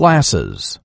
glasses.